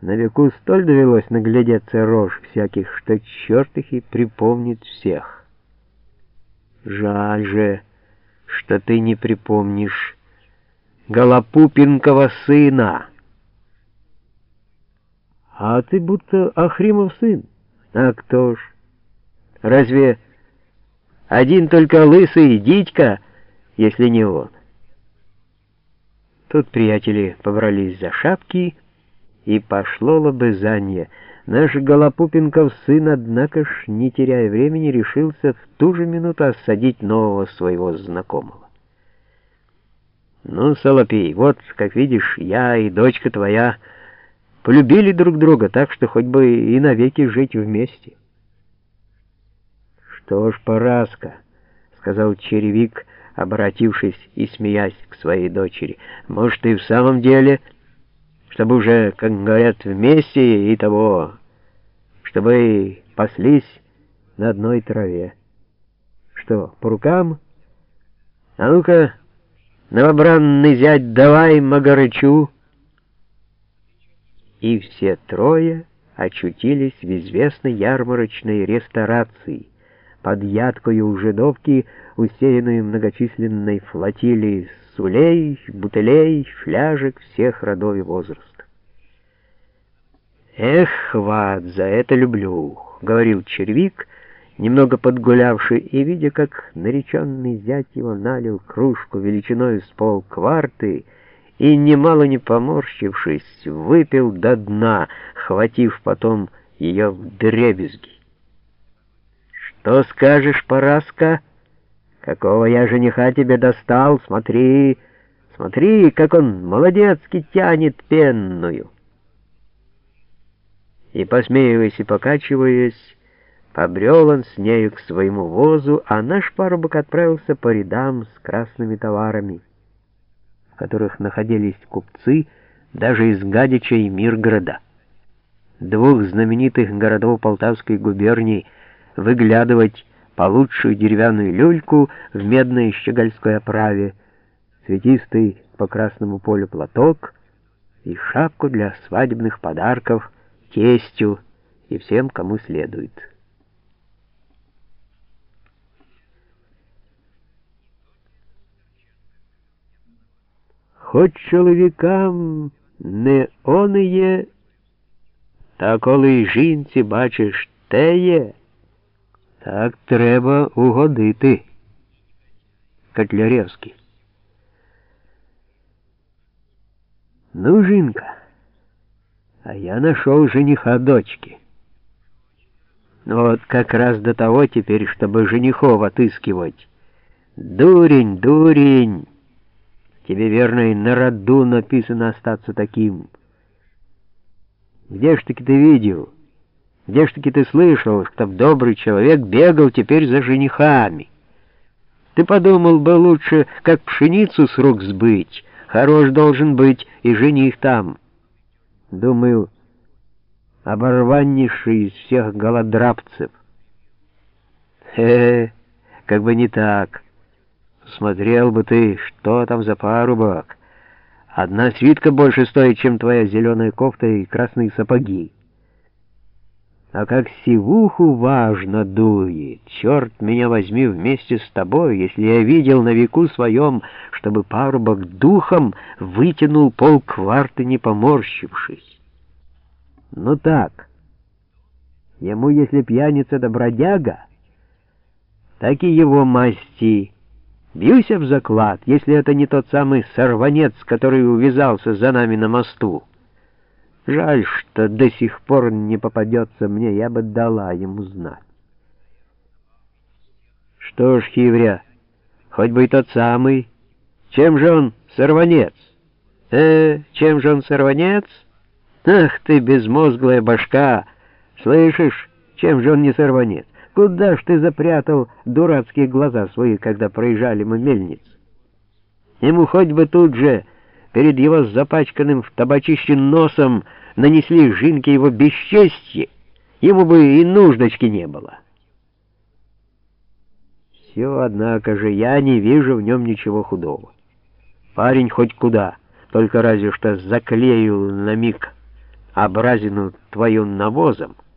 На веку столь довелось наглядеться рожь всяких, что черт их и припомнит всех. Жаль же, что ты не припомнишь Голопупинкова сына. А ты будто Ахримов сын. А кто ж? Разве один только лысый дитька, если не он? Тут приятели побрались за шапки, и пошло лобызанье. Наш Голопупенков сын, однако ж, не теряя времени, решился в ту же минуту осадить нового своего знакомого. «Ну, Солопей, вот, как видишь, я и дочка твоя полюбили друг друга так, что хоть бы и навеки жить вместе». «Что ж, Параска», — сказал черевик, обратившись и смеясь к своей дочери, — «может, и в самом деле...» чтобы уже, как говорят, вместе и того, чтобы паслись на одной траве. Что, по рукам? А ну-ка, новобранный зять, давай Магарычу. И все трое очутились в известной ярмарочной ресторации под ядкою у жидовки, усеянной многочисленной флотилией сулей, бутылей, фляжек всех родов и возраста. «Эх, Ват, за это люблю», — говорил червик, немного подгулявший, и, видя, как нареченный зять его налил кружку величиной с пол кварты, и, немало не поморщившись, выпил до дна, хватив потом ее в дребезги. «Что скажешь, Параска?» Какого я жениха тебе достал? Смотри, смотри, как он молодецки тянет пенную. И, посмеиваясь и покачиваясь, побрел он с нею к своему возу, а наш парубок отправился по рядам с красными товарами, в которых находились купцы даже из Гадича и Миргорода, двух знаменитых городов Полтавской губернии, выглядывать получшую деревянную люльку в медной щегольской оправе, цветистый по красному полю платок и шапку для свадебных подарков тестю и всем, кому следует. Хоч чоловікам не ониє, та коли жінці бачиш теє, так треба угодити. Котляревський. Ну, жінка, а я нашел жениха дочки. Вот как раз до того теперь, чтобы женихов отыскивать. Дурень, дурень! Тебе, верно, и на роду написано остаться таким. Где ж таки ты видел? Где ж таки ты слышал, чтоб добрый человек бегал теперь за женихами? Ты подумал бы лучше, как пшеницу с рук сбыть. Хорош должен быть и жених там. Думаю, оборваннейший из всех голодрабцев. Хе, как бы не так. Смотрел бы ты, что там за парубок. Одна свитка больше стоит, чем твоя зеленая кофта и красные сапоги а как сивуху важно дует. Черт меня возьми вместе с тобой, если я видел на веку своем, чтобы парубок духом вытянул полкварты, не поморщившись. Ну так, ему, если пьяница да бродяга, так и его масти. Бьюсь в заклад, если это не тот самый сорванец, который увязался за нами на мосту. Жаль, что до сих пор не попадется мне, я бы дала ему знать. Что ж, Хивря, хоть бы и тот самый. Чем же он сорванец? Э, чем же он сорванец? Ах ты, безмозглая башка! Слышишь, чем же он не сорванец? Куда ж ты запрятал дурацкие глаза свои, когда проезжали мы мельницу? Ему хоть бы тут же перед его запачканным в табачище носом нанесли жинки его бесчестье, ему бы и нуждочки не было. Все, однако же, я не вижу в нем ничего худого. Парень хоть куда, только разве что заклею на миг образину твою навозом,